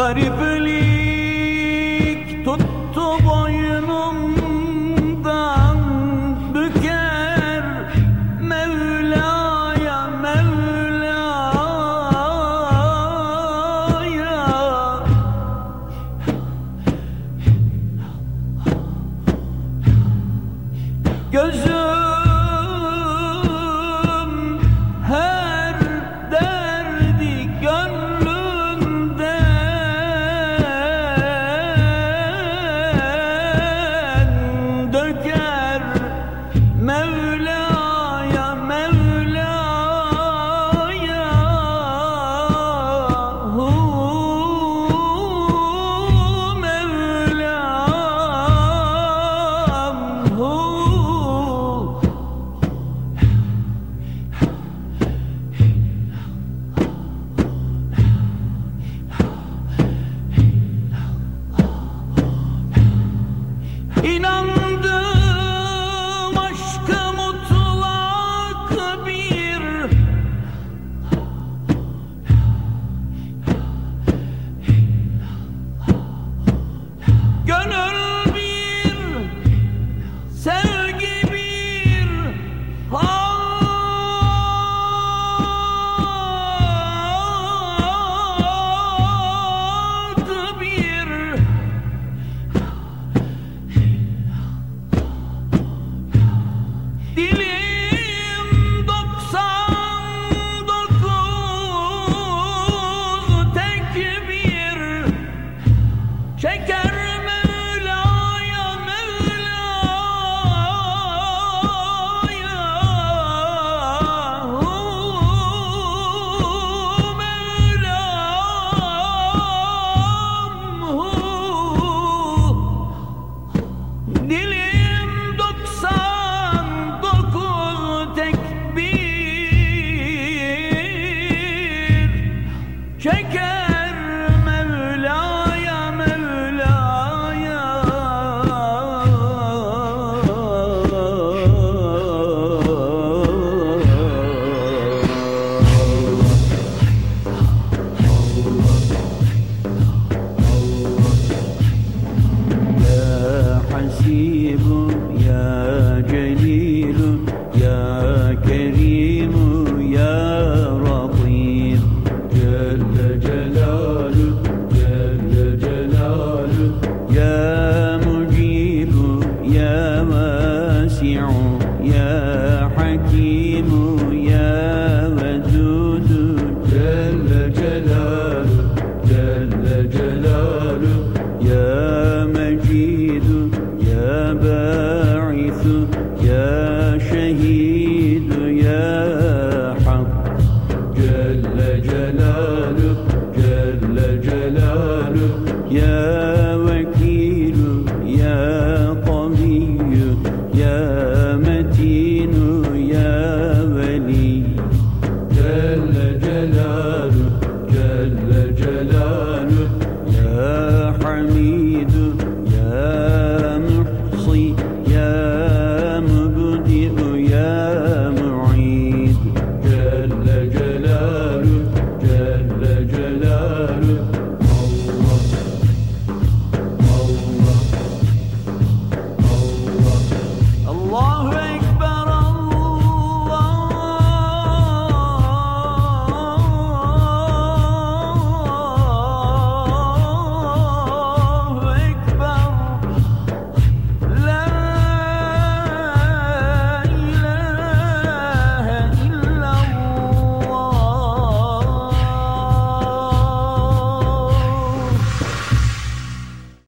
Gariplik tuttu boynumdan Büker Mevla'ya Mevla'ya. Gözüm Celle Celaluh Celle Celaluh Ya Vekilü Ya Kaviyyü Ya Metinü Ya Veli. Celle Celaluh Celle Celaluh